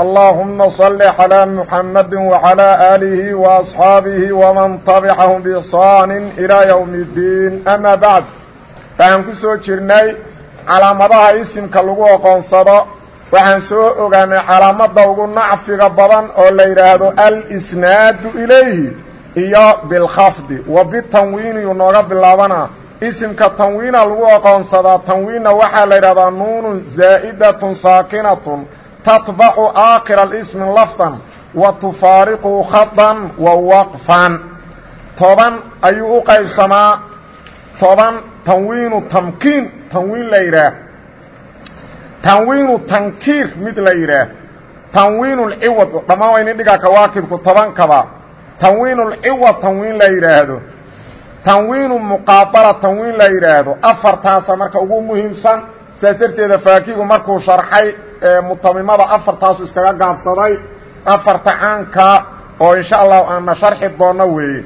اللهم صل على محمد وعلى آله وأصحاabه ومن تبعهم بإحsaan إلى يوم الدين أmا baعd waxaan ku soo jirnay calaamadaha isimka lagu oqoonsado waxaan soo ogaanay calaamada ugu nacfiga badan oo la yidhaahdo alsnaadu ilayhi iyo bilkhafdi wa bitanwiini yu nooga bilaabana isimka tanwiina lagu oqoonsadaa tanwiinna waxaa la yidhahdaa nuunu tatbacu aakhira ismi lafdan wa tufaariqu khadan wa waqfan. Toban ayuu u qaybsamaa. Toban tanwiinu tamkiin. Tanwiin la yidhaah. Tanwiinu tankiir mid la yidhaah. Tanwiinulciwad dhammaan wayni dhigaa kawaakibku tobankaba tanwiinulciwad tanwiin la yidhaahdo. Tanwiinu muqaabala tanwiin la yidhaahdo. Afartaasa marka ugu muhiimsan saas darteeda faakigu markuu sharxay mutamimada afartaasu iskaga gaabsaday afarta caanka oo insha allahu aana sharxi doono weeye.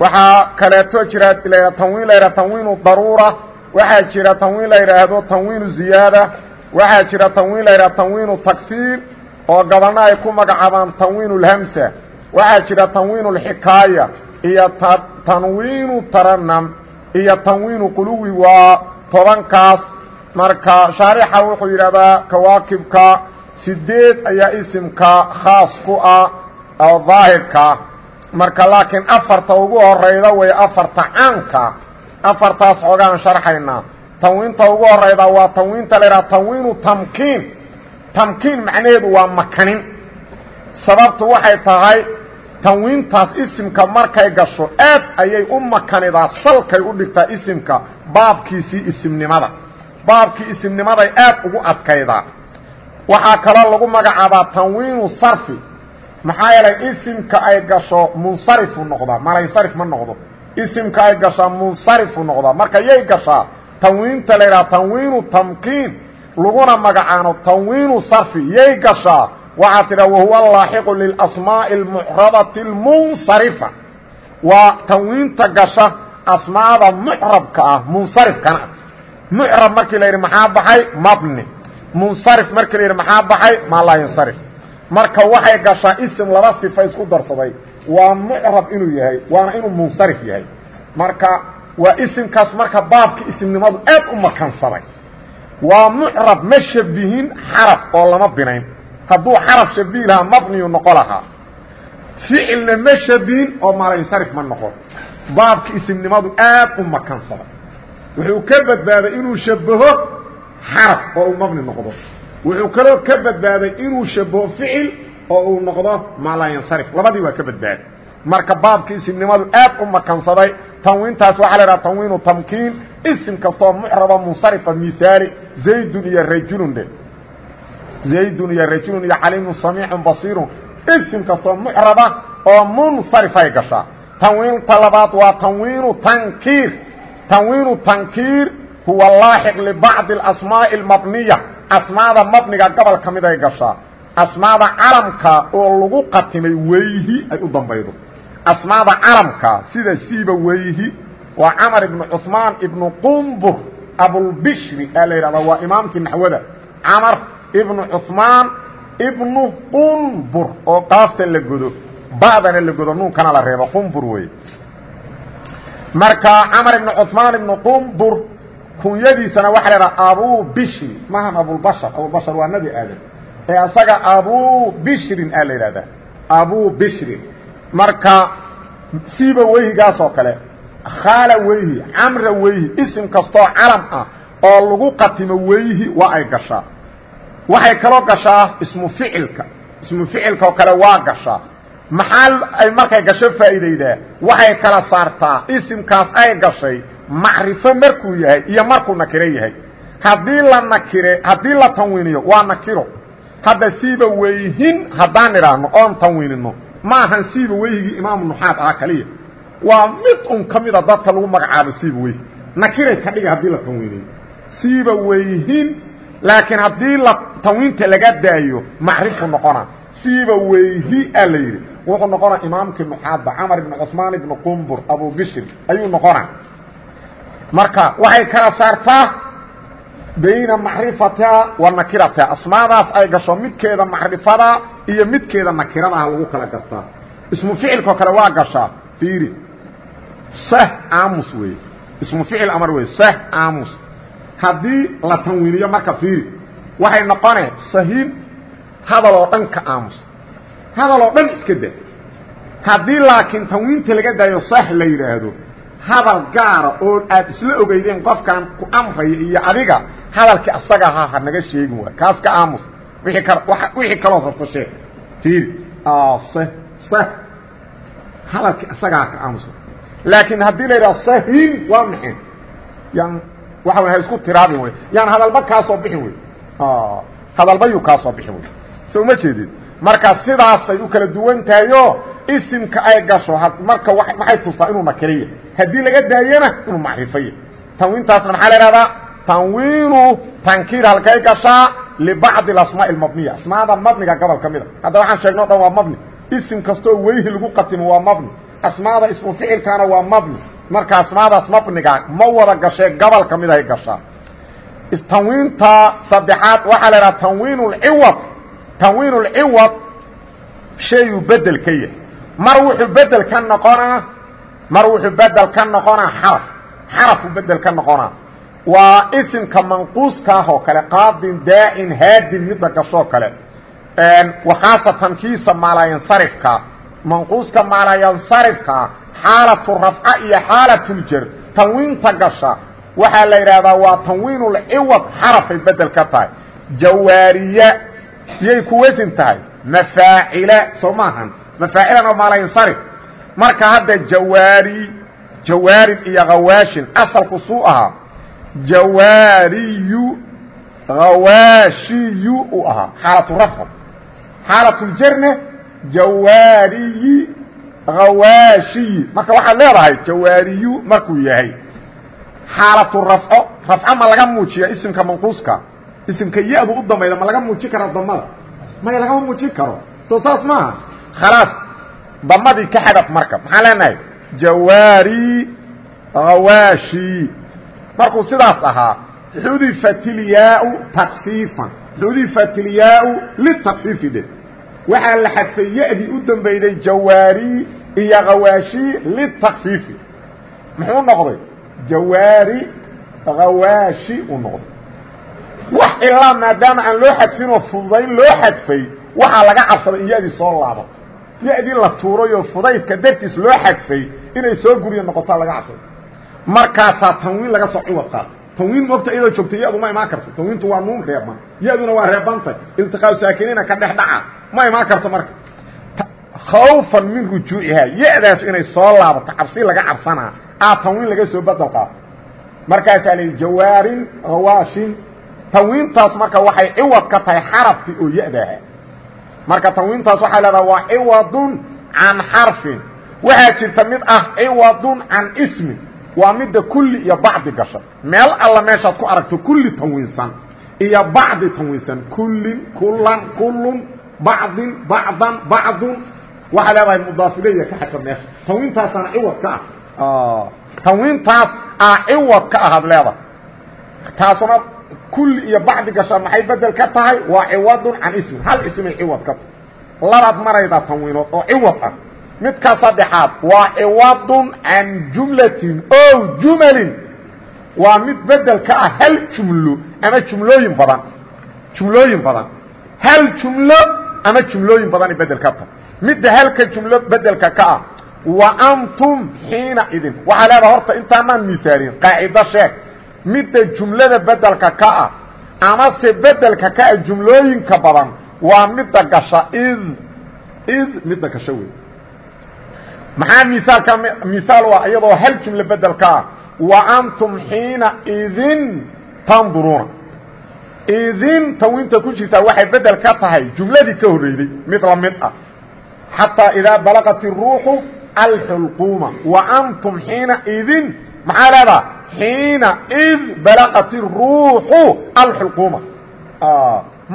Waxaa kaleeto jira tanwiin la yidhah tanwiinu daruura waxaa jira tanwiin la yidhaahdo tanwiinu ziyaada waxaa jira tanwiin la yidhahdo tanwiinu takfiir oo gabalna ay ku magacaabaan tanwiinu lhamsa waxaa jira tanwiinu lxikaaya iyo tanwiinu taranam iyo tanwiinu quluwi waa tobankaas marka shaarixa wuxuu yidhahdaa kawaakibka sideed ayaa isimka khaas ku ah oo daahirkaa marka laakiin afarta ugu horayda way afarta caanka afartaas xoogaan sharxaynaa tanwiinta ugu horayda waa tanwiinta la yidhaha tanwiinu tamkiin. Tamkiin macnaheedu waa makanin. Sababtu waxay tahay tanwiintaas isimka markay gasho aad ayay u makanidaa salkay u dhigtaa isimka baabkiisii isimnimada baabkii isimnimaday aad ugu adkaydaa. Waxaa kaloo lagu magacaabaa tanwiinu sarfi. Maxaa yeelay isimka ay gasho munsarifu noqdaa malansarif ma noqdo. Isimka ay gashaa munsarifu noqdaa marka yay gashaa tanwiinta la yidhaha tanwiinu tamkiin laguna magacaano tanwiinu sarfi. Yay gashaa waxaa tidhaha wahuwa laaxiqu lilasmaa'i almucrabati almunsarifa. Waa tanwiinta gasha asmaada mucrabka ah munsarifkana mucrab markii la yidhi maxaa baxay? Mabni. Munsarif markii la yidhi maxaa baxay? Maa laa yansarif marka waxay gashaa isim laba sifa isku darsaday. Waa mucrab inuu yahay waana inuu munsarif yahay. Marka waa isimkaas marka baabka isimnimadu aad u makansaday. Waa mucrab ma shabihin xaraf oo lama binayn. Hadduu xaraf shabihi lahaa mabniyu noqo lahaa. Ficilna ma shabihin oo maalansarif ma noqon. Baabka isimnimadu aad u makansaday wuxuu ka badbaaday inuu shabaho xaraf oo uu mabni noqdo. Wuxuu kaloo ka badbaaday inuu shabaho ficil oo uu noqdo maa laa yansarif. Labadii waa ka badbaaday marka baabka isimnimadu aad u makansaday tanwiintaas waxaa la idhaha tanwiinu tamkiin. Isim kastoo mucraba munsarifa mihaali zaydun iyo rajulun dhe. Zaydun iyo rajulun iyo caliimun samiicun basiirun. Isim kastoo mucraba oo munsarifay gashaa. Tanwiinta labaad waa tanwiinu tankiir tanwiinu tankiir huwa laaxiq libacdi alasmaa'i almabniya. Asmaada mabniga gobol ka mid ay gashaa. Asmaada calamka oo lagu qatimay weyhi ay u dambaydo. Asmaada calamka sida siiba weyhi waa camar ibnu cuثmaan ibnu qumbur abulbishri aa la yidhahdaa waa imaamkii naxwada. Camar ibnu cuثmaan ibnu qumbur oo qaafta la godo ba'dana la godo nuunkana la reebo qumbur wey marka camar ibn cuثmaan ibn qumbur kunyadiisana waxa la dhaha abu bishri mahan abubashar abubashar waa nebi aadam. Ee asaga abu bishrin aa la yidhahdaa. Abu bishrin marka siiba weyhigaas oo kale khaala weyhi camra weyhi isim kastoo calam ah oo lagu qatimo weyhi waa ay gashaa. Waxay kaloo gashaa ismu ficilka. Ismu ficilka oo kale waa gashaa maxaa ay markay gasho faa'iidaydaa waxay kala saartaa isimkaas ay gashay macrifo markuu yahay iyo markuu nakiro yahay. Haddii la nakire haddii la tanwiiniyo waa nakiro. Hadda siiba weyhin haddaan idhaahno oon tanwiinino. Ma ahan siiba weyhigii imaamu nuxaad ahaa kaliya. Waa mid un ka mida dadka lagu magacaabo siiba wey nakiray ka dhiga haddii la tanwiiniyo. Siiba weyhin laakiin haddii la tanwiinta laga daayo macrifu noqona. Siiba weyhi a la yidhi wuxuu noqonaa imaamkii nuxaadba camar ibn cusmaan ibn qumbur abu bishir ayuu noqonaa. Marka waxay kala saartaa bayna macrifatiha wa nakiratiha asmaadaas ay gasho midkeeda macrifada iyo midkeeda nakiradaha lagu kala gartaa. Ismu ficilkao kale waa gashaa fiiri. Sah aamus weeye. Ismu ficil amar wey sah aamus. Haddii la tanwiiniyo marka fiiri waxay noqonee sahin hadal oo dhan ka hadal oo dhan iska da haddii laakiin tanwiinta laga daayo sax la yidhaahdo hadal gaara oo aad isla ogeydeen qofkan ku amraya iyo adiga hadalkii asaga ahaa ha naga sheegin waay kaas ka aamus. Wii ka wixii kaloo rabto sheeg fiiri s hadalkii asagaa ka aamus. Laakiin haddii la yidhaha sahin waa maxay? Yan waxa ha isku tiraabin wey yaan hadalba kaa soo bixin hadalba yuu kaa soo bixin wey so uma jeedid marka sidaasay u kala duwan tahayo isimka ay gasho marka maxay tustaa inuu nakiriya haddii laga daayana inuu macrifaya tanwiintaasna maxaa la ihahdaa tanwiinu tankiir halkay gashaa libacdi asmaa mabniya asmaada mabniga gobol ka mida hadda waxaan sheegno o dhan waa mabni. Isim kastoo weyhi lagu qatimo waa mabni. Asmaada ismu ficilkaana waa mabni. Marka asmaadaas mabniga ma wada gashee gobol ka mid ay gashaa. Tanwiinta saddexaad waxaa la idhaha tanwiin اciwad tanwiin اlciwad shayuu bedel ka yahay. Mar wuxuu bedel ka noqonaa mar wuxuu bedel ka noqonaa xaraf. Xarafuu bedel ka noqonaa. Waa isimka manquuskaah oo kale qaadin daacin haadin midda gashoo kale. Wakhaasatan kiisa maalayansarifka manquuska maalayansarifka xaalatu rafca iyo xaalatuljar tanwiinta gasha. Waxaa la yidhaahdaa waa tanwiinulciwad xarafay bedel ka tahay. Jawaariya yay ku wesin tahay. Mafaacila soo maahan mafaacilan oo maalayansarif marka hadda jawaari jawaarin iyo hawaashin asalku suu ahaa. Jawaariyu hawaashiyu uu ahaa. Xaalatu rafc xaalatuljarna jawaariyi hawaashiyi marka waxaad leedahay jawaariyu markuu yahay. Xaalatu rafco rafco ma laga muujiya isimka manquuska isimka ya-du u dambayda ma laga muujin kara damada maya lagama muujin karo. Soo saas maaha khalaas damadii ka xadaf marka. Maxaan leenahay? Jawaari hawaashi markuu sidaas ahaa xudifat ilyaau takfiifan xudifat ilyaau litakfiifi dhe waxaa la xadfay ya-dii u dambayday jawaari iyo hawaashi litakfiifi muxuu noqday? Jawaari hawaashi uu noqday ilaa maadaama aan loo xadfinoo fududayn loo xadfay waxaa laga cabsaday in ya-dii soo laabato ya-dii la tuurayoo fudaydka dartiis loo xadfay inay soo guriya noqotaa laga cabsaday. Markaasaa tanwiin laga soo ciwad qaata tanwiin moogta iyadoo joogta ya-du ma imaan karto. Tanwiintu waa nuun reeban ya-duna waa reebantay iltiqaau saakiniina ka dhex dhaca. Ma imaan karto marka. Khawfan min rujuucihaa. Ya-daas inay soo laabato cabsi laga cabsanaa aa tanwiin laga soo bedel qaato markaasaa la jawaarin hawaashin tanwiintaas marka waxay ciwad ka tahay xarafkii oo ya-daaha marka tanwiintaas waxaa leedaha waa ciwadun can xarfin. Waxaa jirta mid ah ciwadun can ismin waa midda kulli iyo bacdi gasha. Meel alla meeshaad ku aragto kulli tanwiinsan iyo bacdi tanwiinsan. Kullin kulan kullun bacdin bacdan bacdun. Waxaa leedahay mudaafilaya ka xadfa meesha. Tanwiintaasaana ciwad ka ah. Tanwiintaas aa ciwad ka ahaad leedahay. Taasuna kulli iyo bacdi gasha maxay bedel ka tahay? Waa ciwadun can ismin hal ismay ciwad ka tahay. Labaad maraydaa tanwiinood oo ciwad ah. Midka saddexaad waa ciwadun can jumlatin o jumalin. Waa mid bedel ka ah hal jumlo ama jumlooyin badan. Jumlooyin badan. Hal jumlo ama jumlooyin badana bedel ka tahay. Midda halka jumlo bedelka ka ah wa antum xiina idin. Waxaa leedaha horta midda jumlada bedelka ka ah amase bedelka ka ah jumlooyinka badan waa midda gasha id id midda gasho wey maxaa miaalka miaal ah iyadoo hal jumlo bedelka ah wa antum xiina idin tanduruuna idin tanwiinta ku jirtaa waxay bedel ka tahay jumladii ka horreyday mid la mid ah. Xataa idaa balaqat iruuxu alxulquuma wa antum xiina idin maxaa leedaa xiina id balaqat iruuxu alxulquuma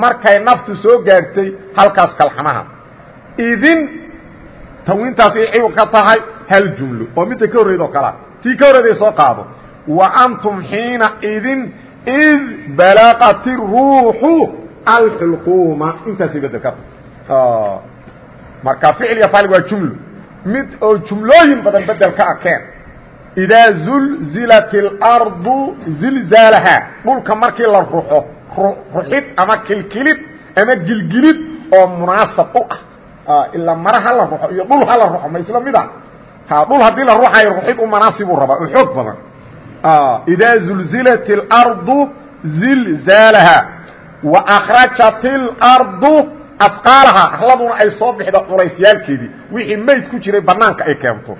markay naftu soo gaartay halkaas kalxamaha. Idin tanwiintaas ay ka tahay hal jumlo oo midda ka horreyd oo kalea tii ka horreyday soo qaado. Wa antum xiina idin id balaqat iruuxu alxulquuma intaasay bedel ka tahay. Marka faalig waa jumlo mid oo jumlooyin badan bedel ka akeen idaa zulzilat اlardu zilzaalaha dhulka markii la ruxo ruxid ama kilkilid ama gilgilid oo munaasab u ah ilaa mara ha la ruxo iyo dhul ha la ruxo ma isla mida ha dhul haddii la ruxayo ruxid u manaasibuu rabaa oo xoog badan idaa zulzilat اlardu zilzaalaha wa akrajat اlardu afqaalaha arladuna ay soo bixda culaysyaalkeedii wixii mayd ku jiray banaanka ay keento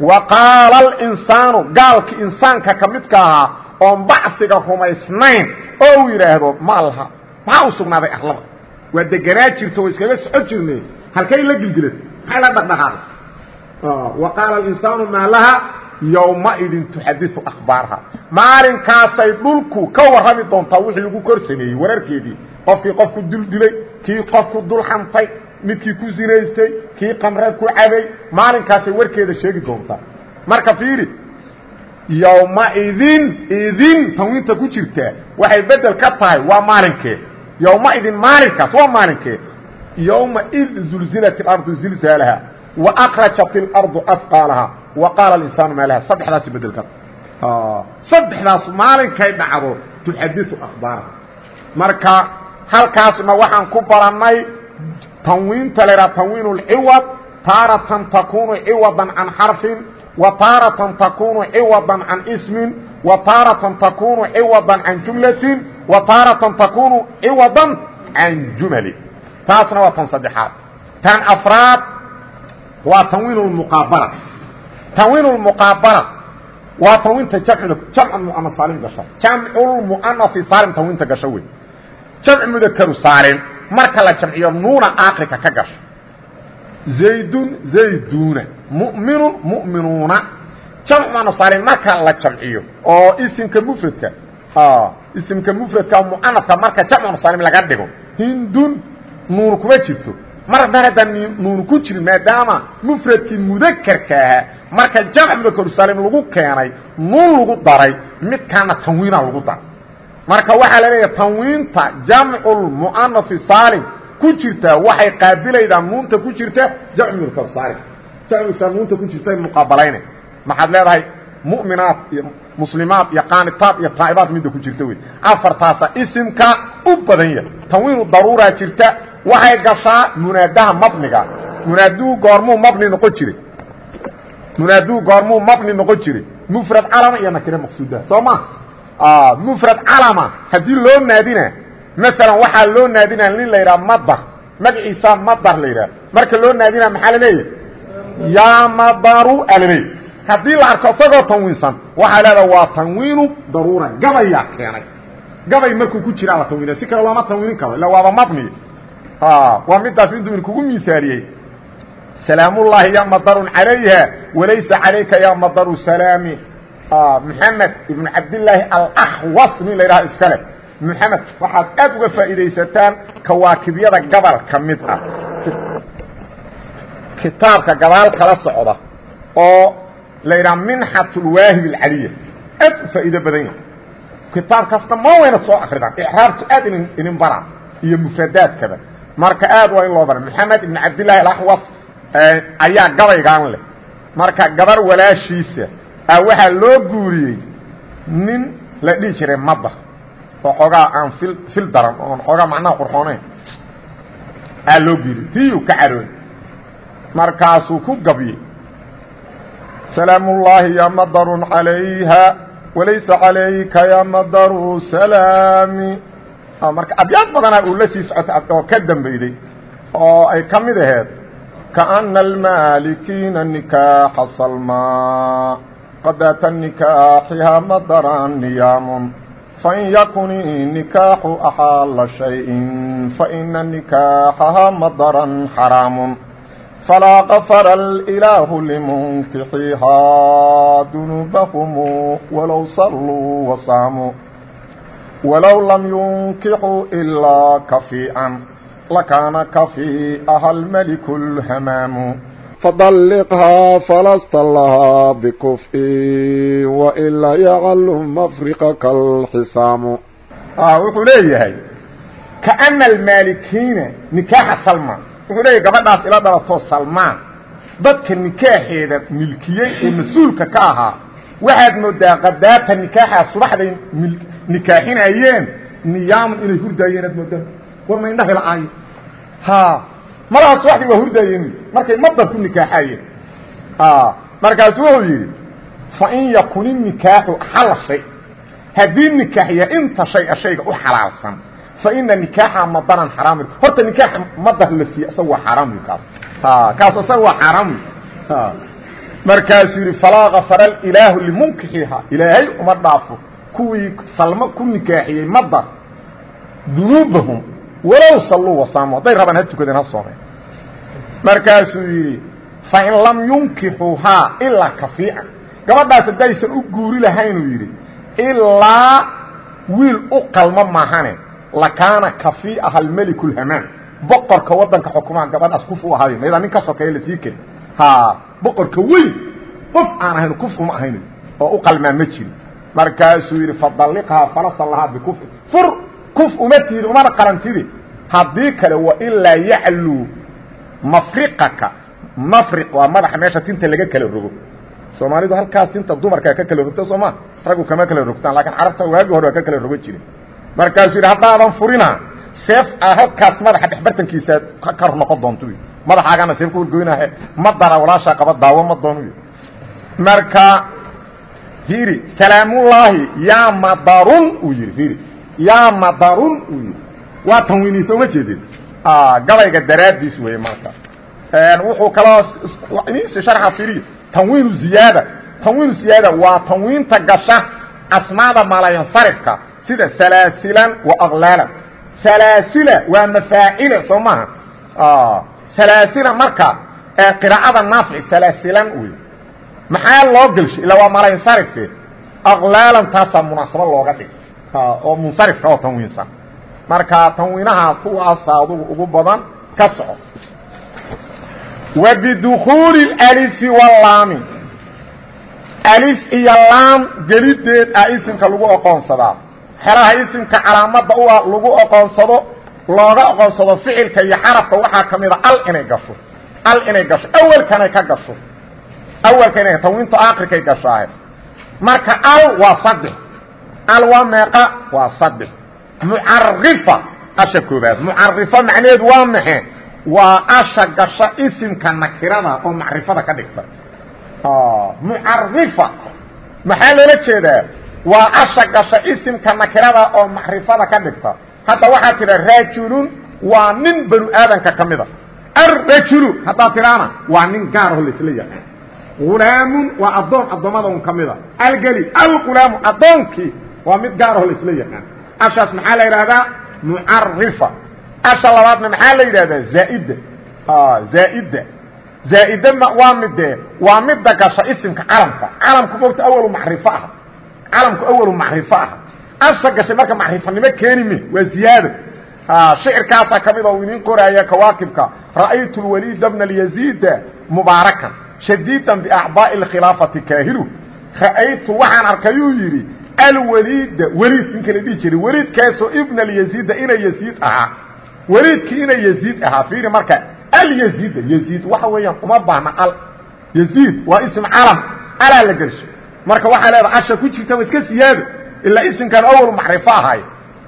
wa qaala alinsaanu gaalki insaanka ka midka ahaa oon bacsiga rumaysnayn oo uu yidhaahdo ma laha maxaa u sugnaaday arlada? Waa deganaa jirta oo iskaga soco jirnay halkay la gilgilad maxay la dhaqdhaqaaqay? Wa qaala alinsaanu maa laha yowmaidin tuxadiu akhbaarha. Maalinkaasay dhulku ka warrami doontaa wixii lagu kor sameeyey wararkeedii qofkii qofku dul dilay kii qofku dul xantay midkii ku zinaystay kii qamre ku cabay maalinkaasay warkeeda sheegi doontaa marka fiiri yowmaidin idin tanwiinta ku jirtaa waxay bedel ka tahay waa maalinkee? Yowmaidin maalinkaas waa maalinkee? Yowma id zulzilat ilardu zilzaalaha wa akrajat ilardu afqaalaha wa qaala alinsaanu maalaha saddexdaasi bedel ka saddexdaas maalinkay dhacdo tuxadiu akhbaaraha marka halkaasna waxaan ku barannay tanwiinta la ydhaha tanwiin اlciwad taaratan takunu ciwadan can xarfin wa taaratan takunu ciwadan can ismin wa taaratan takunu ciwadan can jumlatin wa taaratan takunu ciwadan can jumali taasna waa tan saddexaad tan afraad waa tanwiin اmuqaabala tanwiin اmuqaabala waa tanwiinta jamcda jamc muana saalim gasha jamculmu'anasi saalim tanwiinta gasho wey jamc mudakaru saalim marka la jamciyo nuuna aakrika ka gasho. Zaydun zayduuna mu'minun mu'minuuna. Jamc muana saalim marka la jamciyo oo isimka mufradka isimka mufradka mu'anafka marka jamc muana saalim laga dhigo hindun nuun kuma jirto. Mar haddaan haddaan nuun ku jirin maadaama mufradkii mudakerka ahaa marka jamc mudakaru saalim lagu keenay nuun lagu daray midkaana tanwiina lagu daray marka waxaa la leeyahay tanwiinta jamculmu'anafi saalim ku jirta waxay qaabilaydaa nuunta ku jirta jamc mudakaru saalim. Jamcsa nuunta ku jirta muqaabalayna maxaad leedahay mu'minaat iyo muslimaad iyo qaanitaad iyo taa'ibaad midda ku jirta wey afartaasa isimka u badan yahay. Tanwiinu daruuraa jirta waxay gashaa munaadaha mabniga. Munaaduu goormuu mabni noqon jiray. Munaaduu goormuu mabni noqon jiray. Mufrad calama iyo nakire maqsuudaha soo ma mufrad calama haddii loo naadina maalan waxaa loo naadina nin la yidhaha madar magaciisa madar la yidhaha marka loo naadina maxaa la leeyahy yaa madaru alaleey haddii la arko isagoo tanwiinsan waxaa leedaha waa tanwiinu daruura gabayaa keenay gabay markuu ku jiraa la tanwiina si kale looma tanwiinin karo illa waaba mabni waa midaas miduu inkugu miaaliyey salaamullaahi ya madarun calayha walaysa calayka ya madaru salaami maxamed ibnu cabdillaahi alakhwas nin la yidhaha iskale. Maxamed waxaad aad uga faa'iidaysataan kawaakibyada gabal ka mid ah. Kitaabka gadaal kala socda oo la yidhaha minxat lwaahib alcaliya aad u faa'iido badan yahay. Kitaab kasta ma wayna soo akridaan icraabtu aad inin bara iyo mufradaadkaba marka aad waa in loo bara maxamed ibn cabdillaahi alaxwas ayaa gabaygaan leh. Marka gabar walaashiisa waxaa loo guuriyey nin la dhihi jiray madar oo xoogaa aan il fil daran oon xoogaa macnaha qurxoonayn aa loo guuriyey. Tiiyuu ka caroon. Markaasuu ku gabyey. Salaamullaahi ya madarun calayha walaysa calayka ya madaru salaami. Marka abyaad badanaa uu la sii socota oo ka dambeyday oo ay ka mid aheed kaana almaalikiina nikaaxa salmaa qadaata nikaaxiha madaran niyaamun fain yakun nikaaxu axaala shayin faina nikaaxaha madaran xaraamun falaa kafara alilaahu limunkixihaa dunuubahum walow salluu wasaamuu walow lam yunkixuu ilaa kafiican lakaana kafii'aha almeliku اlhamaamu fadalliqhaa falasta lahaa bikuf'in wailaa yaclu mafriqaka alxisaamu wuxuu leeyahay kaana almaalikiina nikaaxa salmaan wuxuu leeyahay gabadhaas ila dhalatoo salmaan dadka nikaaxeeda milkiyey ee mas'uulka ka ahaa waxaad moodaa qadaata nikaaxaa subaxday nikaaxinayeen niyaaman inay hurdaayeen aad moodaa war ma indhaha la-aayo ha malaha subaxdii waa hurdaayeen markay madar ku nikaaxayeen markaasu wuxuu yidhi fain yakun inikaaxu xalla shay. Haddii nikaax ya inta shaya shayga u xalaalsan faina nikaaxa madaran xaraam horta nikaaxa madar la siiye isaga waa xaaraam kaas. Kaas isaga waa xaaraam markaasuu yidhi falaa kafara ilaahu limunkixiha. Ilaahay uma dhaafo. Kuwii salmo ku nikaaxiyey madar dunuubahum walow salluu wasaamu hadday rabaan ha tukadeen ha soomeen markaasuu yidhi fain lam yunkixuuhaa ilaa kafiican. Gabadhaas haddaysan u guuri lahaynuu yidhi ilaa wiil u qalmo maahane lakaana kafii'aha almeliku lhamaan boqorka waddanka xukumaha gabadhaas kuf u ahaayo maydaa nin ka sokeeya la sii keli ha boqorka weyn qof aan ahayn kuf uma ahayn oo u qalmaa ma jirin. Markaasuu yidhi fadalliqhaa falasa lahaa bikufi fur kuf uma tihid umana qarantidi. Haddii kale wailaa yacluu mafriqaka. Mafriq waa madaxa meesha tinta laga kala rogo. Soomaalidu halkaas tinta dumarkaa ka kala rogta sooma raggu kama kala rogtaan laakiin carabta waagi hore waa ka kala rogo jiren markaasuu yidhi haddaadan furina seef a halkaas madaxa dhexbartankiisa ka kor noqon doonto madaxaagana seef ka wargoynahe ma dara walaashaa qaba daawo ma doonu marka fiiri salaamullaahi yaa madarun uu yidhi fiiri yaa madarun uu yidhi. Waa tanwiiniisa uma jeedeen gabayga daraaddiis weeye marka wuxuu kaloo iniisi sharxa fiiriyo tanwiinu ziyaada. Tanwiinu ziyaada waa tanwiinta gasha asmaada malayansarifka sida salaasilan wa aqlaalan salaasila waa mafaacila soo maaha? Salaasila marka qiraa'ada naafici salaasilan wey maxaa loo gelshay? Illa waa malayansarife aqlaalan taasaa munaasabo looga dhig oo munsarifka oo tanwiinsan. Marka tanwiinaha kuwaasa adugu ugu badan ka soco. Wa bidukuuli alifi walaami alif iyo laam gelideed a isimka lagu oqoonsadaa xeraha isimka calaamadda u ah lagu oqoonsado looga oqoonsado ficilka iyo xarafka waxaa ka mida al inay gasho. Al inay gasho. Awelkanay ka gasho. Awelka inay tanwiinta akrikay gashaahe marka al waa saddex al waa meeqa? Waa saddex mucarifa asha koobaad mucarifa macnaheedu waa maxe waa asha gasha isimka nakirada oo macrifada ka dhigta. Mucarifa maxaa loola jeedaa? Waa asha gasha isimka nakirada oo macrifada ka dhigta. Hadda waxaad tidha rajulun waa nin banu aadanka ka mida. Arrajulu haddaad tidhaana waa nin gaaraho laisla yaqaan hulaamun waa addoon addoommada un ka mida. Algeli algulaamu addoonkii waa mid gaaraho laisla yaqaan. Ashaas maxaa la yidhahdaa mucarifa asha labaadna maxaa la yidhahdaa zaaida. Zaaida. Zaaide waa midee waa midda gasha isimka calamka. Calamku mogta awalu macrifo ah. Calamku awalu macrifo ah. Asha gashay marka macrifanimo keeni mi waa ziyaado. Shicirkaasaa ka mid oo inin qoraaya kawaakibka. Ra'aytu lwaliida bna lyaziida mubaarakan shadiidan biacdaa'i اlkhilaafati kaahilu ra'aytu waxaan arkayuu yidhi alwaliida weliid ninka la dhihi jiray weliidkaasoo ibna alyaziida ina yaziid ahaa. Weliidkii ina yaziid ahaa fiiri marka alyaziida yaziid waxa weeyaan uma baahna al. Yaziid waa ism calam alaa la gelsho marka waxaa leedaha asha ku jirta wa iska siyaado ilaa isimkan awal macrifo ahay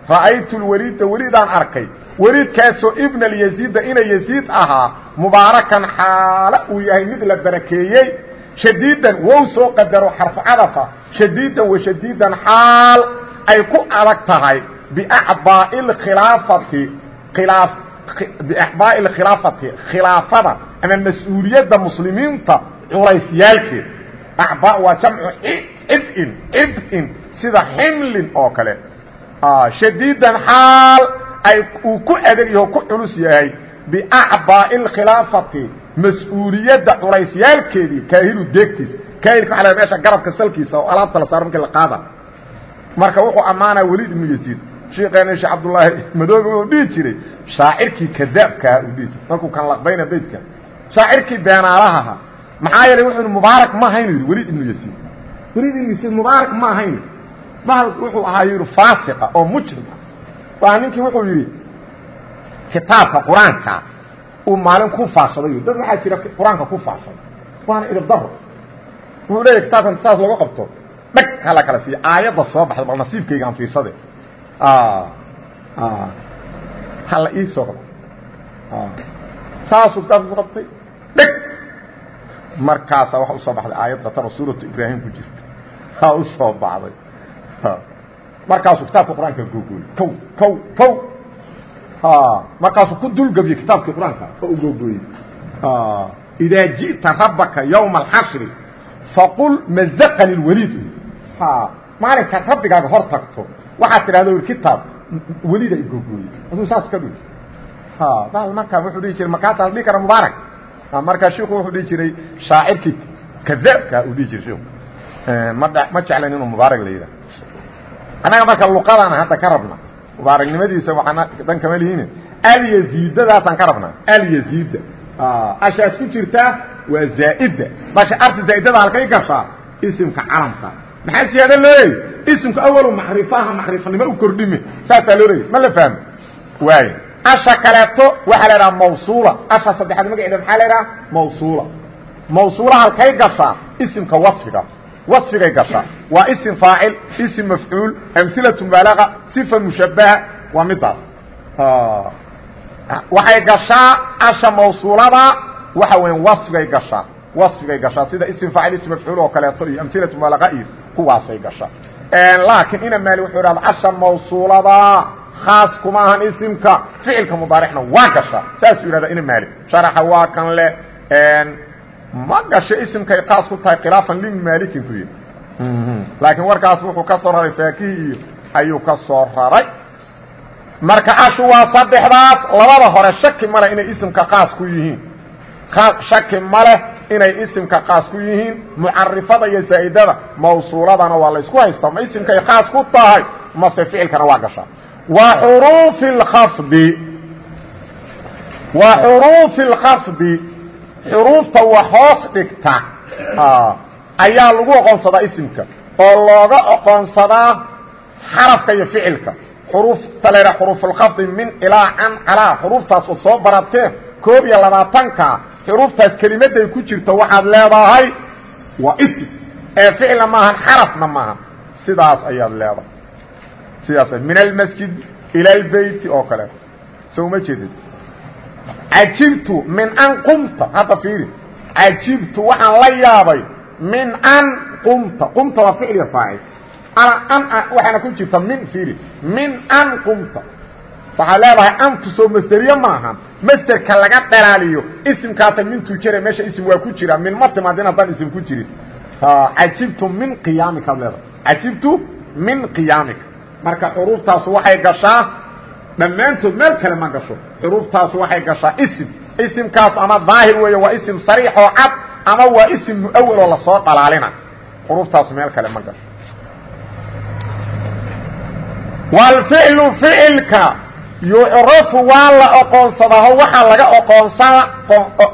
ra'aytu lweliida weliidaan arkay. Weliidkaasoo ibna alyaziida ina yaziid ahaa mubaarakan xaalo uu yahay mid la barakeeyey. Shadiidan wow soo qadaro xarfu cadafa shadiidan wa shadiidan xaal ay ku adag tahay biabaai khilaafati kilaa biaxbaa'i alkhilaafati khilaafada ama mas'uuliyadda muslimiinta culaysyaalkeed acbaa waa jamcu cidin cidin sida ximlin oo kale. Ah, shadiidan xaal ay uu ku adag yaho ku culus yahay biacbaa'i alkhilaafati mas'uuliyadda culaysyaalkeedii kaahilu kaahilka waa meesha garabka salkiisa oo alaabta la saaro markii la qaada. Marka wuxuu ammaanaa weliid ibnu yasiid sheikeena sheekh cabdullaahi madoobe wuxuu dhihi jiray shaacirkii kadaabkaha uu dhihi jiray. Markuu kan laqbayna beydka shaacirkii beenaalahaha maxaa yeelay wuxuu mubaarak ma ahayn yidhi weliid ibnu yasiid weliid ibnu yasiid mubaarak ma ahayn. Bahal wuxuu ahaa yidhi faasiqa oo mujrim ah waa ninkii wuxuu yidhi kitaabka qur'aanka uu maalin ku faashaday dad waxaa jira qur'aanka ku faashaday waana idib daro wuxuu leeyahy kitaabkan saas looga qabto. Dhag hala kala siiya aayadda soo baxda bal nasiibkayga aan fiirsade. Hala ii soo qaba saasuu kitaabka soo qabtay. Dheg markaasaa waxa u soo baxday aayad kataro suuratu ibraahim ku jirta. Ha u soo baxday. Markaasuu kitaabka qur'aanka googooyey kow kow kow. Markaasuu ku dulgebiyey kitaabkii qur'aanka. Oo u googooyey idaa ji'ta rabbaka yowma alxashri faqul mazaqani lwaliid maalinkaad rabbigaaga hor tagto waxaad tidhahda wi kitaab welida i googooyey aduu saas ka dul bal markaa wuxuu dhihi jiray markaasa la dhihi kara mubaarak markaa shiku wuxuu dhihi jiray shaacirkii kadaabka uu dhihi jiray shiku ma ma jeclan inuu mubaarak la yidhaha annaga marka luqadana hadda ka rabna mubaaragnimadiisa waxaana dan kama lihiin alyaziidadaasaan ka rabnaa alyaziida ashaas ku jirtaa waa zaa'ida marka arsi zaa'idada halkay gashaa isimka calamka. Maxaa siyaado loo leeyay isimka awalu macrifaha macrifanimo u kordhime. Saasaa loo leeyay ma la fahmo? Waayo. Asha kaleeto waxaa la idhaha mawsuula. Asha saddexaad magaceeda maxaa la idhaha mawsuula. Mawsuula halkay gashaa isimka wasfiga. Wasfigay gashaa waa isim faacil isim mafcuul amhilatu mubaalaga sifa mushabaha waa midaas waxay gashaa asha mawsuulada waxa weya wasfigay gashaa wasfigay gashaa sida isim faacil isim mafcuul oo kaleeto iyo amhilatu mubaalaga iyo kuwaasay gashaa laakiin ina maali wuxuu ihahda asha mawsuulada khaas kuma ahan isimka ficilka mudaaricna waa gashaa saasuu yihahda ina maali. Sharaxa waa kan le ma gasho isimkay kaas ku tahay khilaafan libni malikin ku yihi laakiin warkaas wuxuu ka soo raray faakihi iyo ayuu ka soo raray. Marka ashu waa saddexdaas labada hore shaki male inay isimka qaas ku yihiin shaki maleh inay isimka qaas ku yihiin mucarifada iyo zaa'idada mawsuuladana waa laysku haystaa ma isimkay qaas ku tahay mase ficilkana waa gashaa. Wa xuruufi اlkhafdi wa xuruufi اlkhafdi xuruufta wax hoos dhigta ayaa lagu oqoonsadaa isimka oo looga oqoonsadaa xarafka iyo ficilka. Xuruufta la ydhaha xuruufulkhafdi min ilaa can calaa xuruuftaas soo barateen koob iyo labaatanka xuruuftaas kelimadday ku jirto waxaad leedahay waa isim ee ficilna maahan xarafna maahan. Sidaas ayaad leedahay. Sidaas min almasjid ila albeyti oo kaleeto so uma jeedid cajibtu min an qumta. Hadda fiiri. Cajibtu waxaan la yaabay min an qumta. Qumta waa ficliga faacil. Ana an waxaana ku jirta min fiiri. Min an qumta waxaad leedahay antu soo masderiye maahan. Masderka laga dhalaaliyo isimkaasa mintuu jira meesha isim waa ku jira min ma timaadin haddaan isim ku jirin. Cajibtu min qiyaamikaad leedahay. Cajibtu min qiyaamika marka xuruuftaasu waxay gashaa dhammaantood meel kale ma gasho. Xuruuftaasu waxay gashaa isim. Isimkaas ama daahir weeye waa isim sariix oo cad ama waa isim muawal oo la soo dhalaalina. Xuruuftaasu meel kale ma gasho. Wlficlu ficilka yucrafu waa la oqoonsadaaho waxaa laga oqoonsana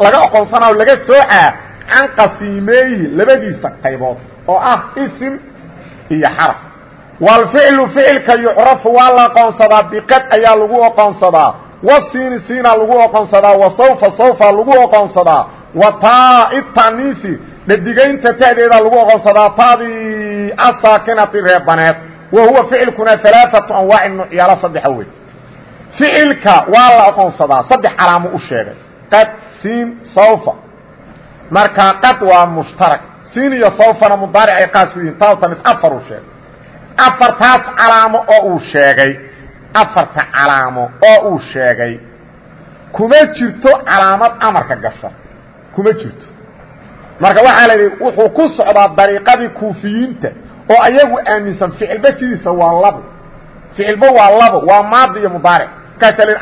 laga oqoonsanao laga soocaa can qasiimeeyi labadiisa qaybood oo ah isim iyo xaraf. Wlficlu ficilka yucrafu waa la oqoonsadaa biqad ayaa lagu oqoonsadaa wasiini siinaa lagu oqoonsadaa wa sawfa lagu oqoonsadaa wa taa itaniisi dhadigaynta ta'deedaa lagu oqoonsadaa taadii asaakinati reebaneed wa huwa ficilkuna alaaatu anwaacin nucyaalo saddexa wey ficilka waa la oqoonsadaa saddex calaamo u sheegay. Qad siin sawfa. Markaa qad waa mushtarak. Siin iyo sawfana mudaaric ay qaas ku yihiin. Taatamis afar uu sheegay. Afartaas calaamo oo uu sheegay. Afarta calaamo oo uu sheegay. Kuma jirto calaamad amarka gasha. Kuma jirto. Marka waxaa la yidhi wuxuu ku socdaa dariiqadii kuufiyiinta oo ayagu aaminsan. Ficilba sidiisa waa labo. Ficilba waa labo. Waa maadi iyo mudaaric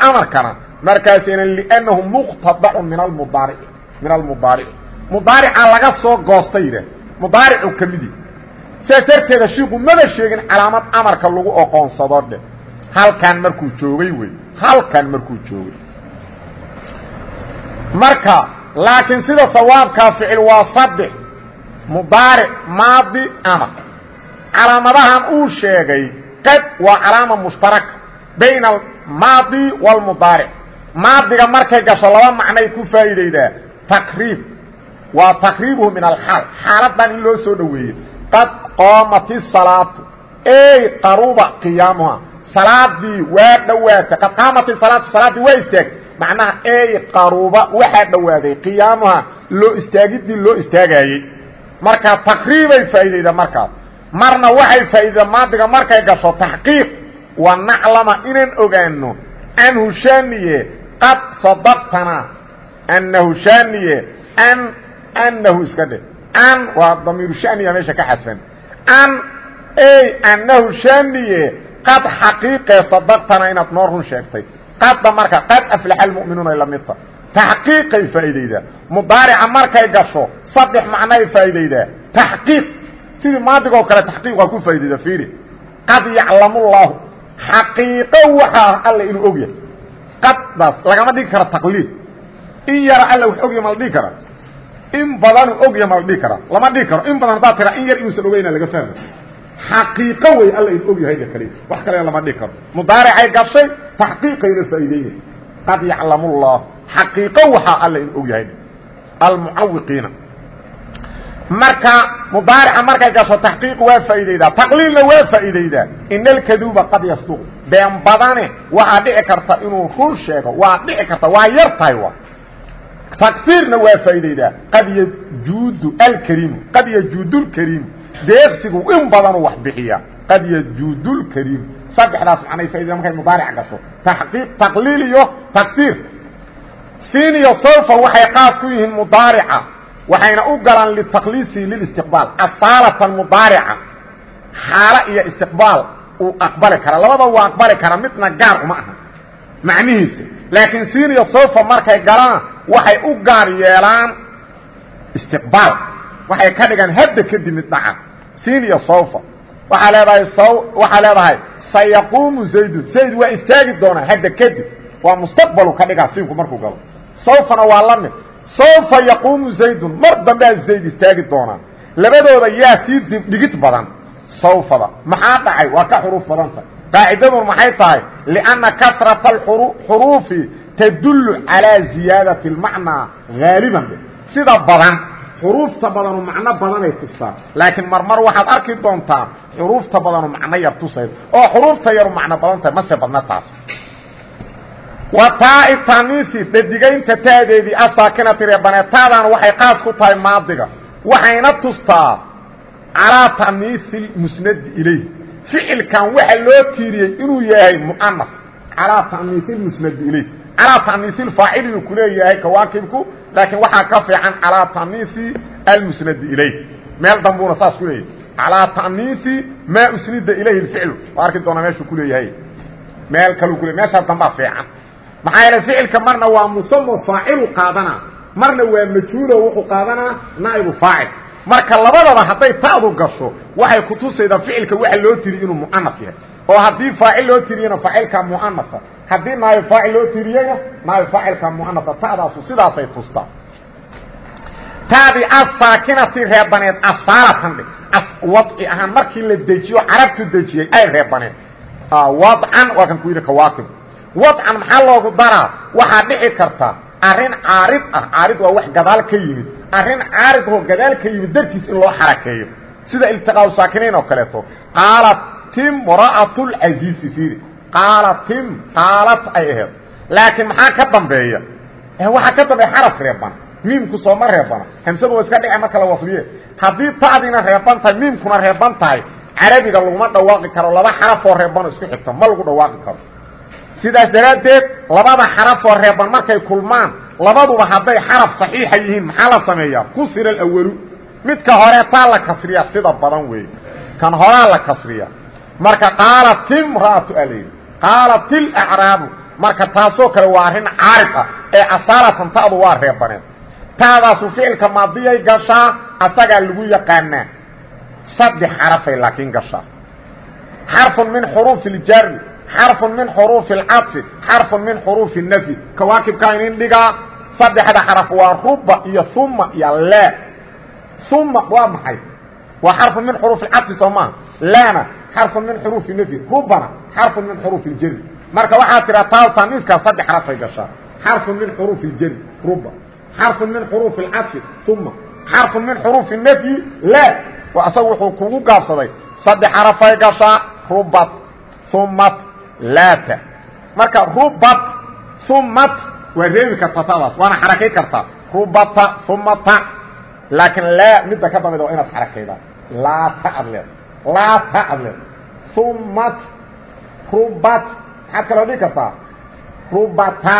amarkana markaasina liannahu muqtadacun min almudaarici min almudaaric mudaarica laga soo goosta yidhaah mudaaricu ka midi sidaas darteeda shiiku maba sheegin calaamad amarka lagu oqoonsado dhe halkan markuu joogay wey halkan markuu joogay marka laakiin sida sawaabkaa ficil waa saddex mudaaric maadi amar calaamadahan uu sheegay qad waa calaama mushtaraka bayna almaadi wاlmudaaric maadiga markay gasho laba macnay ku faa'iidaydaa taqriib waa taqriibuhu min alxaal xaaladan in loo soo dhoweeye qad qoomat isalaatu ey qaruba qiyaamuha. Salaadii waa dhowaatay qad qaamat isalaatu salaaddii waa istaagtay macnaha ey qaruba waxaa dhowaaday qiyaamuha loo istaagidii loo istaagaayey. Marka taqriibay faa'iidaydaa markaas marna waxay faa'iidaydaa maadiga markay gasho taxqiiq wa naclama inaan ogaano anhu shaaniye qad sadaqtana annahu shaaniye an annahu iska dhe an waa damiiru shaniya meesha ka xadfan. An ey annahu shaaniye qad xaqiiqee sadaqtana inaad noo run sheegtay. Qadda marka qad aflaxa almu'minuuna ay la midta taxqiiqay faa'iidaydaa mudaarica markay gasho saddex macnoay faa'iidaydaa taxqiiq. Sidii maadigoo kale taxqiiq waa ku faa'iidayda fiiri. Qad xaqiiqo waxaa alle inuu og yahay. Qaddaas lagama dhigi karo taqliid. In yara alla wax ogya ma la dhigi kara. In badanu ogya ma la dhigi kara. Lama dhigi karo. In badan haddaad tiraa in yar inuusan ogeyna laga fahma xaqiiqo wey alla inu og yahay kali wax kale lama dhigi karo. Mudaaricay gashay taxqiiqayna faa'iideynay qad yaclamu llah xaqiiqo waxaa alla inu og yahay. Almucawiqiina marka mudaarica markay gasho taxqiiq waa faa'iidaydaa. Taqliilna waa faa'iidaydaa. Ina alkaduuba qad yasduq. Been badane waxaa dhici karta inuu run sheego waa dhici karta waa yar tahay wa tagsiirna waa faa'iidaydaa. Qad yajuudu alkariimu qad yajuudu lkariimu deeqsigu in badanu wax bixiya. Qad yajuudu lkariimu saddexdaas macnay faidada markay mudaaric gasho. Taxqiiq taqliil iyo tagsiir siin iyo sawfa waxay qaas ku yihiin mudaarica waxayna u galaan litaqliisi lilistiqbaal asaalatan mudaarica xaalo iyo istiqbaal uu aqbali karaa labada waa aqbali karaa midna gaar uma aha macnihiisa. Laakiin siin iyo sawfa markay galaan waxay u gaar yeelaan istiqbaal. Waxay ka dhigaan hadda kadib mid dhaca siin iyo sawfa waxaa leedahay waxaa leedahay sayaquumu zaydun zayd waa istaagi doonaa hadda kadib. Waa mustaqbalu ka dhigaa siinku markuu galo. Sawfana waa la mid sawfa yaquumu zaydun mar dambea zayd istaagi doonaa. Labadooda yaa sii dibdhigid badan sawfada. Maxaa dhacay? Waa ka xuruuf badan tahay. Qaacidadun maxay tahay? Lianna kasrata xuruufi tadullu calaa ziyaadati اlmacnaa haaliban sida badan xuruufta badanu macno badanay tustaa. Laakiin marmar waxaad arki doontaa xuruufta badanu macno yar tusayd oo xuruufta yaru macno badan tahay mase badna taas wa taai taniisi dhadigaynta taadeedii asaakinati reebaneetaadaan waxay qaas ku tahay maadiga. Waxayna tustaa calaa taniisi musnadi ilayh ficilkan waxa loo tiiriyey inuu yahay muanaf calaa taniisi musnadi ilayh calaa taniisi faacil inuu kuleeyahay kawaakibku laakiin waxaa ka fiican calaa taniisi almusnadi ilayh meel dambuuna saas ku leeyahay. Calaa taniisi maa usnida ilayhi اficlu waa arki doonaa meeshuu kuleeyahay meel kaluu kule meeshaas dambaa fiican maxaa yeele ficilka marna waa musamo faacilu qaadanaa marna waa majhuulo wuxuu qaadanaa naa'ibu faacil. Marka labadaba hadday ta'du gasho waxay kutusaydaa ficilka waxa loo tiriy inuu mu'anaf yahay. Oo haddii faacil loo tiriyena faacilka mu'anafa haddii naayib faacil loo tiriyeyna naayib faacilka mu'anafa ta'daasu sidaasay tustaa. Taadii asaakinati reebaneed asaalatan dhe wadci ahaan markii la dejiyo carabtu dejiyey ay reebaneed wadcan waa kan ku yidhi wadcan maxaa loogu daraa? Waxaa dhici karta arrin caarid ah. Caarid waa wax gadaal ka yimid. Arrin caarid oo gadaal ka yimid dartiis in loo xarakeeyo. Sida iltiqaau saakinayn oo kaleeto. Qaalat timra'atulcasiisi fiiri. Qaalat tim qaalat ay aheed. Laakiin maxaa ka dambeeya? Waxaa ka dambeeya xaraf reeban miimku sooma reebana hamsadu waa iska dhice marka la wasliye. Haddii ta'diina reeban tahay miimkuna reeban tahay carabiga laguma dhawaaqi karo. Laba xarafoo reebanoo isku xigta ma lagu dhawaaqi karo sidaas daraaddeed labada xarafoo reeban markay kulmaan labaduba hadday xaraf saxiixa yihiin maxaa la sameeyaa? Kusira alawalu midka horeetaa la kasriyaa sida badan weeye kan horaa la kasriya marka qaalat timra'atu alayhi qaalat ilacraabu marka taasoo kale waa arrin caarid ah. Ee asaalatan ta'du waa reebaneed taadaasu ficilka maadiyay gashaa asagaa lagu yaqaanaa. Saddex xarafay laakiin gashaa. Xarfun min xuruufi اljari xarfun min xuruufi اlcadfi xarfun min xuruufi الnafyi kawaakibkaa inin dhigaa saddexda xaraf waa ruba iyo uma iyo laa uma waa maxay waa xarfun min xuruufi اlcadfi soo maaha laana xarfun min xuruufi nafyi rubana xarfun min xuruufi اljari marka waxaa tiraa taaltaniiskaa saddex xarafay gashaa xarfun min xuruufi اljari ruba xarfun min xuruufi اlcadfi uma xarfun min xuruufi الnafyi laa waa asaga wuxuu kugu gaabsaday saddex xarafay gashaa rubat umat laata. Marka rubat umat waa reebi kartaa tadaas waana xarakay kartaa. Rubata umata laakiin laa midda ka dambayda waa inaad xarakaydaa laata ad leeda laata ad leeda umat rubat maxaad kaloo dhihi kartaa? Rubata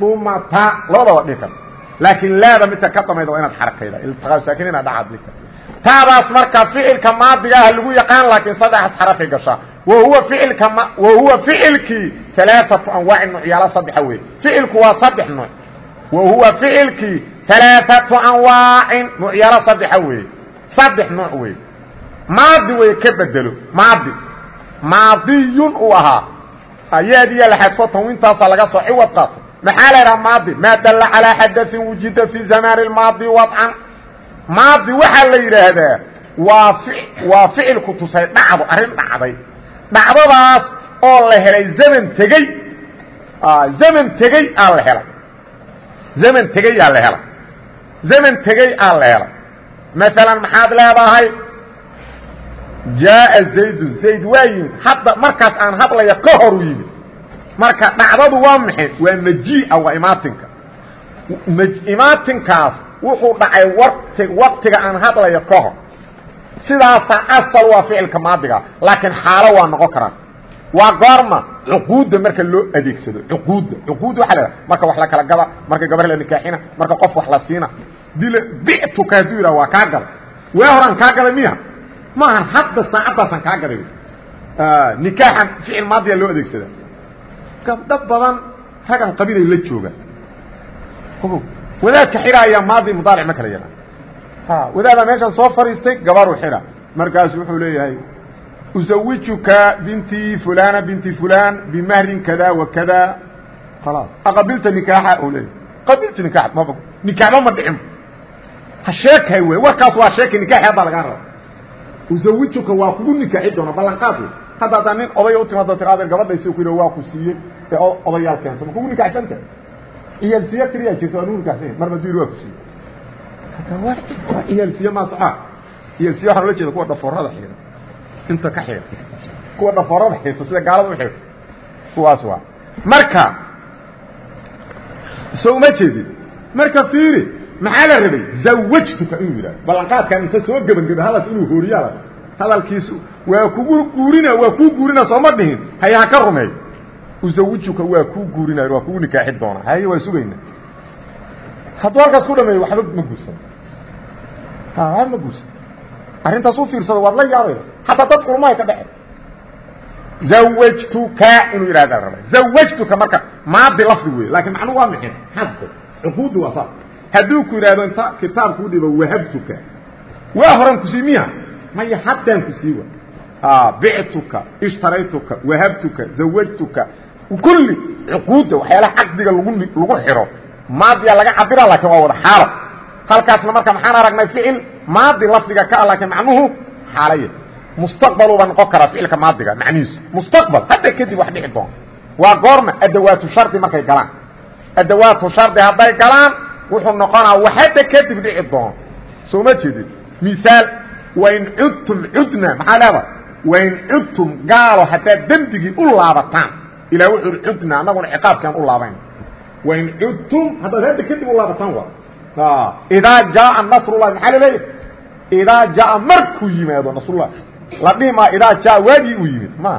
umata labada waa dhihi karta laakiin laada midka ka damayda waa inaad xarakayda iltiqaa saakin inaad dhacaad dhihi karta taadaas marka ficilka maadiga ah lagu yaqaan laakiin saddexaas xarafay gashaa wahuwa ficilka wahuwa ficilkii alaaatu anwaacin nucyaalo saddexa wey ficilku waa saddex nuuc wahuwa ficilkii alaaatu anwaacin nucyaalo saddexa weeye saddex nuuc wey maadi wey ka bedelo. Maadi. Maadiyun uu ahaa. Ayaadiya la xadfo tanwiintaasaa laga soo ciwad qaato. Maxaa la idhaha maadi? Maa dalla calaa xadain wujida fi zamaani maadi wadcan maadi waxaa la yidhaahdaa waa waa ficil ku tusay dhacdo arrin dhacday. Dhacdadaas oo la helay zaman tegey zaman tegey aa la helay. Zaman tegey aa la helay. Zaman tegey aa la helay. Maalan maxaad leedahay jaaa zaydun zayd waa yimid. Hadda markaas aan hadlaya ka horu yimid. Marka dhacdadu waa maxay waa majii'a waa imaatinka. Imaatinkaas wuxuu dhacay wati waktiga aan hadlayo ka hor. Sidaasaa asal waa ficilka maadiga laakiin xaalo waa noqon karaa waa goorma cuquudda marka loo adeegsado cuquudda cuquud waxa la marka wax la kala gada marka gabar la nikaaxina marka qof wax la siina. Dil bictuka hadduu yidhaha waa kaa gada wee horaan kaa gaday miya maahan hadda saacaddaasaan kaa gaday nikaaxan ficil maadiga loo adeegsada. Gabdho badan ragan qabiilay la joogaan wadaadka xidhaaya maadi mudaaric ma kala yaqaan wadaadaa meeshaan soo fadhiistay gabaruu xidha markaasu wuxuu leeyahay usawijuka binti fulana binti fulan bimahrin kada wa kada. Khalaas. Aqabilta nikaaxa? U leeyahay. Qabilta nikaax ma nikaaxba ma dhicin. Ha sheekay wey. Warkaas waa sheekay nikaaxi haddaa lagaa raba usawijuka waa kugu nikaaxi doona ballanqaad wey. Hadda haddaa nin odaya u timaado tiraadeen gabadhaysi ku yidhi waa ku siiyey. Ee odayaal keensa ma kugu nikaaxsanta iyaalsiya keliyaa nugu nikaaxsan yahay marba duyir waa ku siiyey. Iyaalsiye maa soxaa iyaalsiye waxaan ula jeeda kuwa dhafoorada xiira inta ka xiira kuwa dhafoorada xiirta sida gaalada u xiirta kuwaas waa. Marka so uma jeedid marka fiiri maxaa la rabay? Zawajtuka inuu yidhahdo ballanqaadkan inta soo gebangeba hadalka inuu hooriyaa hadalkiisu waa kugu guurina waa kuu guurina sooma dhihin. Haya ha ka rumeey uzawijuka waa kuu guurinayo waa kugu nikaaxi doonaa haye waa sugayna. Hadduu halkaas ku dhameeyo waxba ma guursan. Ha ma guursan. Arrintaas u fiirsado waad la yaabayda xataa dad culmahay ka dhece zawajtuka inuu yidhahda raba zawajtuka marka maadi lafdi wey laakiin macnuhu waa maxay hadda cuquuddu waa saas hadduu ku yidhahdo inta kitaabkuu dhibo wahabtuka. Waa horan ku sii miya? Maya haddaan ku sii wa. Bictuka ishtaraytuka wahabtuka zawajtuka kulli cuquudda waxyaalaha caqdiga lagu xiro maadiya laga cabira laakiin waa wada xaalo. Halkaasna marka maxaan aragnay ficil maadi lafdiga ka ah laakiin macnuhu xaalaya mustaqbaluuba noqon karaa ficilka maadiga macnihiisu. Mustaqbal hadda kadib wax dhici doona waa goorma adawaatu shardi markay galaan. Adawaatu shardi hadday galaan wuxuu noqonaa wax hadda kadib dhici doono soo ma jeedid miaal wain cudtum cudna maxaa leeda wain cudtum gaalo haddaad dembigii u laabataan ilah wuxuu i cudna annaguna ciqaabkaan u laabayn. Wain cudtum haddaad hadda kadib u laabataan waa idaa jaaa nasrullahi maxaa laleeyahy idaa jaa markuu yimaado nasrullah la dhihi maa idaa jaa waagii uu yimid. Ma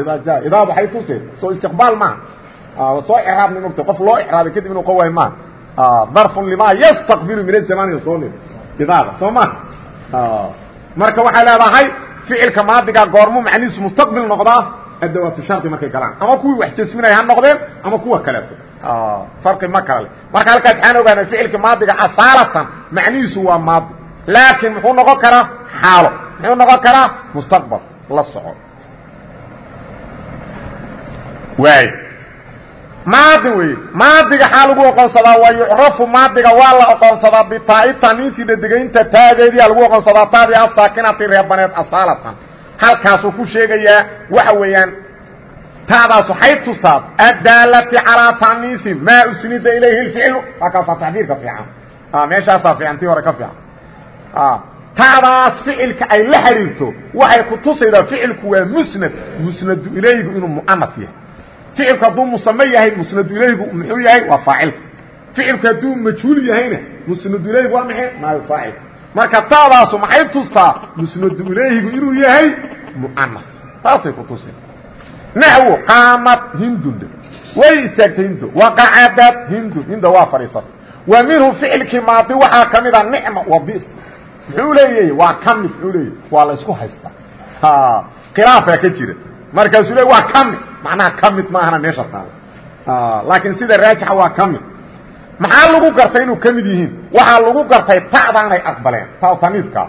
idaa ja idaa waxay tuseen soo istiqbaal maaha soo icraabnay mogta qof loo icraabay kadib inuu qawaayo maaha darfun limaa yastaqbilu min azamani soo nir idaada soo maha marka waxay leedahay ficilka maadiga goormu macnihiisu mustaqbil noqdaa adawaatu shardi markay galaan ama kuwii wax jasminaya ha noqdeen ama kuwa kaleeto farqi ma kala le marka halkaas waxaan ogaanay ficilka maadiga asaalatan macnihiisu waa maadi laakiin muxuu noqon karaa xaalo muxuu noqon karaa mustaqbal la soco waay maadi wey maadiga xaa lagu oqonsadaa wa yucrafu maadiga waa la oqonsadaa bitaa taniisi dhadegaynta taageediia lagu oqonsadaa taadii asaakinati reebaneed asaalatan halkaasuu ku sheegayaa waxa weeyaan taadaas waxay tustaa addaalati calaa taniisi maa usnida ilayhi lficlu halkaasaa tacbiirka fiican. Meeshaasaa fiican tii hore ka fiican. Taadaas ficilka ay la xiriirto waxay ku tusaydaa ficilku waa musnad musnadu ilayhigu inuu mu'anas yahay. Ficilku hadduu musame yahay musnadu ilayhigu muxuu yahay waa faacilka ficilku hadduu majhuul yahayna musnadu ilayhigu waa maxay marka taadaasu maxay tustaa? Musnadu ilayhigu inuu yahay mu'anas taasay ku tusi naxwo qaamad hindun way istaagtay hindo waqacadad hindun hinda waa fadhiisatay wa minhu ficilkii maadi waxaa ka mida nicma wa bis. Muxuu leeyahy waa ka mid muxuu leeyahy waa la isku haystaa. Khilaafaa ka jira. Markaasuu le waa ka mid. Macnaha ka mid maahana meesha taala laakiin sida raajixa waa ka mid maxaa lagu gartay inuu ka mid yihiin? Waxaa lagu gartay ta'daanay aqbaleen. Tawtaniidka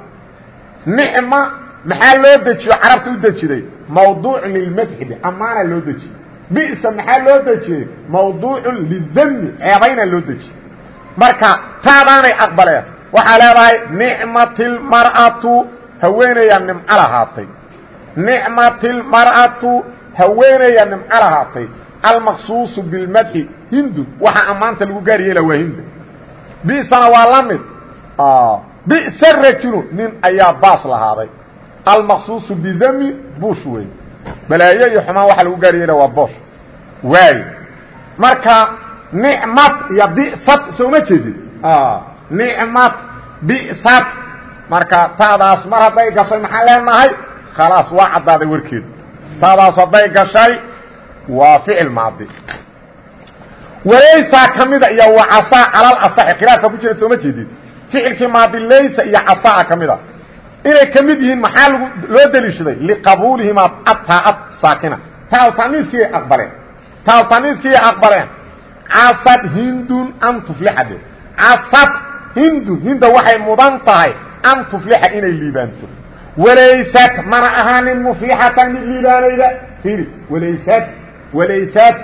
nicma maxaa loo dejiyo? Carabta u dejiday. Mawduuc lilmadxi ammaana loo dejiyey bisa maxaa loo dejiyey mawduucu lidami ceebayna loo dejiyey marka taadaanay aqbaleen. Waxaa leedahay nicmatilmar'atu haweenayaa nimco lahaatay. Nicmatilmar'atu haweenayaa nimco lahaatay. Almaqsuusu bilmadxi hindun waxaa ammaanta lagu gaar yeela waa hindu. Bisana waa la mid. Bisa rajulu ayaa baas lahaaday almaqsuusu bidami bush wey balaayo iyo xumaan waxa lagu gaar yeela waa bosh waay marka nicmad iyo bisad soo ma jeedid nicmad bisad marka taadaas mar hadday gashay maxaan leenahay khalaas waa caddaaday warkeedu taadaas hadday gashay waa ficil maadi walaysaa ka mida iyo wa casaa calal asaxi khilaafka ku jira soo ma jeedid ficilkii maadi laysa iyo casaa ka mida. Inay ka mid yihiin maxaa lgu loo deliishaday? Liqabuulihimaa ataa saakina. Taataniiskiyay aqbaleen. Taataniiskiyay aqbaleen. Casad hindun an tuflixa de. Casad hindun hinda waxay mudan tahay an tuflixa inay liibaanto. Walaysat mana ahaanin muflixatan mid liibaanayda. Fiiri walaysat walaysat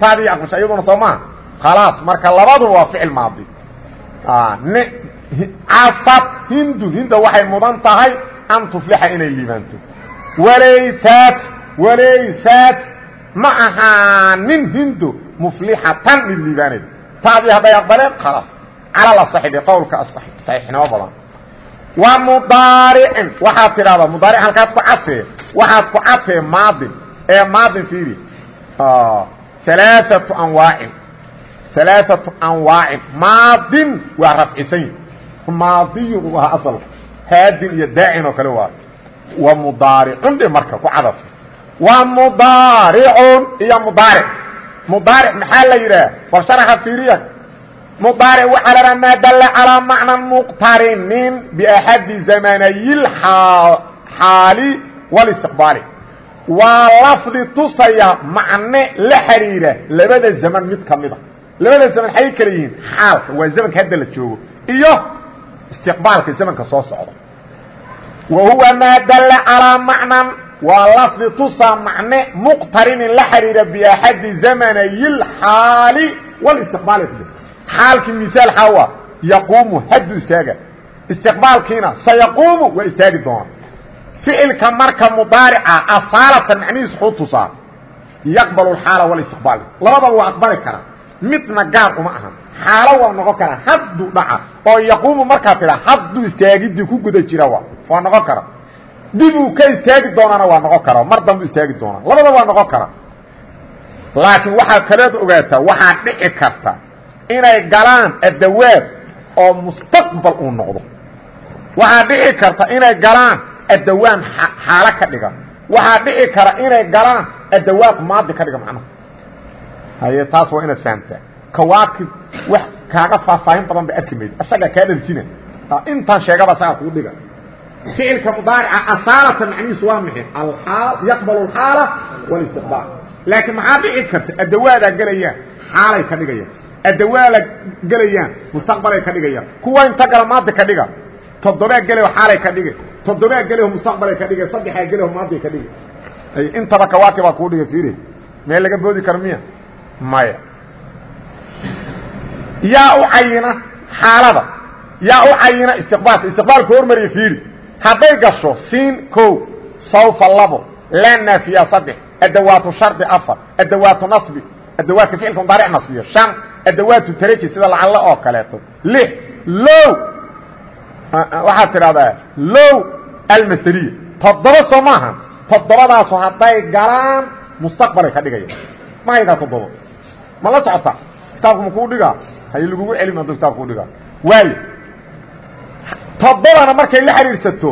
taadii aqbasha iyaduna soo maaha khalaas marka labaduba waa ficil maadi. Casad hindun hinda waxay mudan tahay an tuflixa inay liibaanto. Walaysat walaysat ma ahaanin hindo muflixatan mid liibaanayda taadii hadday aqbaleen khalaas. Cala lasaxi qowlka saxiixnimo badan. Wa mudaaricin waxaad tidhahdaa mudaaric halkaad ku cadfee waxaad ku cadfee maadin ee maadin fiiri alaaatu anwaacin alaaatu anwaacin maadin waa rafcisan maadiyun u ahaa asalka haadin iyo daacin oo kale waa wa mudaaricun dhe marka ku cadaf wa mudaaricun iyo mudaaric mudaaric maxaa la yidhaah bal sharaxa fiiriya mudaaric waxaa la dhaha maa dalla calaa macnan muqtarinin biaxadi zamanayil xaali walistiqbaali waa lafdi tusaya macne la xiriira labada zaman mid ka mida. Labada zaman xay kala yihiin xaalka waa zamanka hadda la joogo iyo istiqbaalka zamanka soo socda. Wa huwa maa dalla calaa macnan waa lafdi tusaa macne muqtarinin la xiriira biaxadi zamanayil xaali walistiqbaali xaalkii misaal xawa yaquumu haddu istaaga. Istiqbaalkiina sayaquumu waa istaagi doona ficilka marka mudaarica asaalatan macnihiis xuu tusaa yaqbalu alxaala walistiqbaal. Labadaba waa aqbali kara midna gaar uma ahan. Xaalo waa noqon karaa hadduu dhaca oo yaquumu markaa tidha hadduu istaagidii ku guda jira wa waa noqon kara. Dibuu ka istaagi doonana waa noqon kara mar dambu istaagi doonaa. Labadaba waa noqon kara. Laakiin waxaad kaleed ogaataa waxaa dhici karta inay galaan adawaad oo mustaqbal uu noqdo. Waxaa dhici karta inay galaan adawaan xaalo ka dhiga waxaa dhici kara inay galaan adawaad maadi ka dhiga macnaha haye taas waa inaad fahamtaa kawaakib wax kaaga faahfaahin badan ba arki mayd isagaa kaa dharjina intaan sheegaba isagaa kuu dhiga ficilka mudaarica asaalatan macnihiisu waa maxay alxaal yaqbal alxaala walistiqbaal laakiin maxaa dhici karta adawaadaa gelayaan xaalay ka dhigayaan adawaala gelayaan mustaqbalay ka dhigayaan kuwa inta gala maadi ka dhiga toddobaa gelaho xaalay ka dhigay toddobaa gelaho mustaqbalay ka dhigay saddexaa gelaho maadiay ka dhigay intaba kawaaki baa kuu dhigay fiiri. Meel laga boodi karo miya? Maya. Yaa u cayina xaalada. Yaa u cayina istiqbaalka. Istiqbaalka hormariya fiiri. Hadday gasho siin ko sawfa labo. Laa naafiya saddex. Adawaatu shardi afar. Adawaatu nasbi. Adawaadka ficilka mudaaric nasbiyo shan. Adawaatu taraji sida lacallo oo kaleeto. Lix low. Waxaad tidhahdaa low almasderiya toddoba soo maaha toddobadaasu hadday galaan mustaqbalay ka dhigaya ma haydaa toddoba ma la socota kitaabku ma kuu dhigaa hay lagugu celin hadduu kitaabka ku dhigaa waayo toddobana markay la xidhiidhsato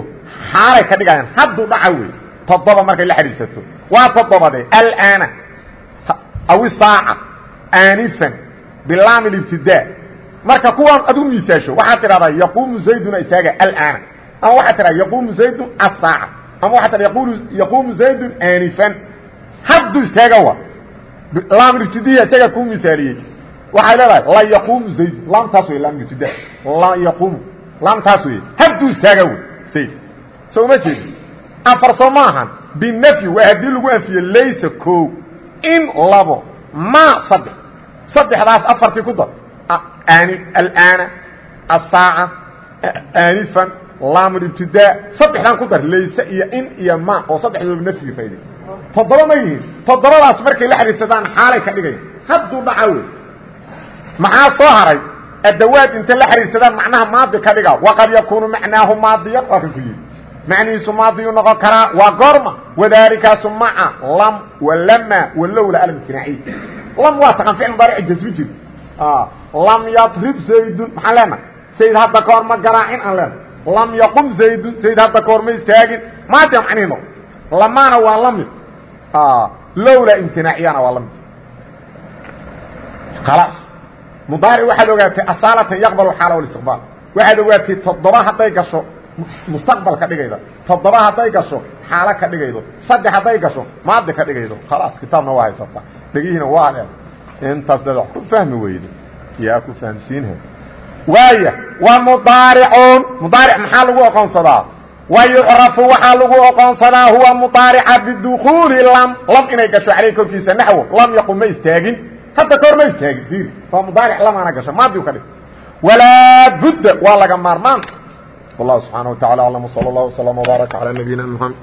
xaalay ka dhigayaan hadduu dhaca wey toddoba markay la xidhiidhsato waa toddobade alana aw isaaca aanifan bilaam اlibtidaa marka kuwaan adigu miisaasho waxaad tidhahdaa yaquumu zayduna istaaga alana ama waxaad tidhahda yaquumu zaydun asaaca ama tidhada yaqulu yaquumu zaydun aanifan hadduu istaaga wa laam ibtidiya isagaa kuu misaaliyey waxay leedahay la yaquumu zaydun laamtaas wey laam ibtida la yaquumu laamtaas wey hadduu istaaga wey zayd soo uma jeedi afar soo ma ahan binafyi waa haddii lagu anfiye laysa ko in labo ma saddex saddexdaas afartii ku dar ani alana asaaca aanifan laamulibtidaa saddexdan ku dar layse iyo in iyo ma oo saddexdooba nafyiga faa'iday toddoba ma yihiin. Toddobadaas markay la xidhiidsadaan xaalay ka dhigaya hadduu dhaca wey maxaa soo haray? Adawaad intay la xidhiidsadaan macnaha maadi ka dhiga waqad yakuunu macnaahu maadiyan waa ka ku yidhi macnihiisu maadiyuu noqon karaa waa goorma. Wadaalikaasu maca lam walama walowla almtinaaciy lam waa taqaan ficil mudaaric jasmi jirta lam yadrib zaydun. Maxaan leenahay zayd hadda ka hor ma garaacin aan leenahay lam yaqum zaydun zayd hadda ka hor ma istaagin maadiya macnihi noqo lamaana waa la mid lowla imtinaaciyana waa la mid khalaas. Mudaaric waxaad ogaatay asaalatan yaqbal xaala walistiqbaal waxaad ogaatay toddoba hadday gasho mustaqbal ka dhigayda toddoba hadday gasho xaalo ka dhigaydo. Saddex hadday gasho maadi ka dhigaydo. Khalaas kitaabna waa haysataa. Dhegihiina waa le intaas dad wax ku fahmi weyde yaa ku fahamsiinha waaya wa mudaaricuun. Mudaaric maxaa lagu oqoonsadaa wa waxaa lagu oqoonsadaa huwa mudaarica bidukuuli lam. Lam inay gasho caleyh korkiisa naxwo. Lam yaqum ma istaagin. Hadda kahor ma istaagin diiri waa mudaaric lamaana gasho maadiu ka dhig. Walaa budda waa laga maarmaan. Wallahu subxaana wa tacala aclam wsala allahu wslam wbaaraka calaa nabiyina muxamed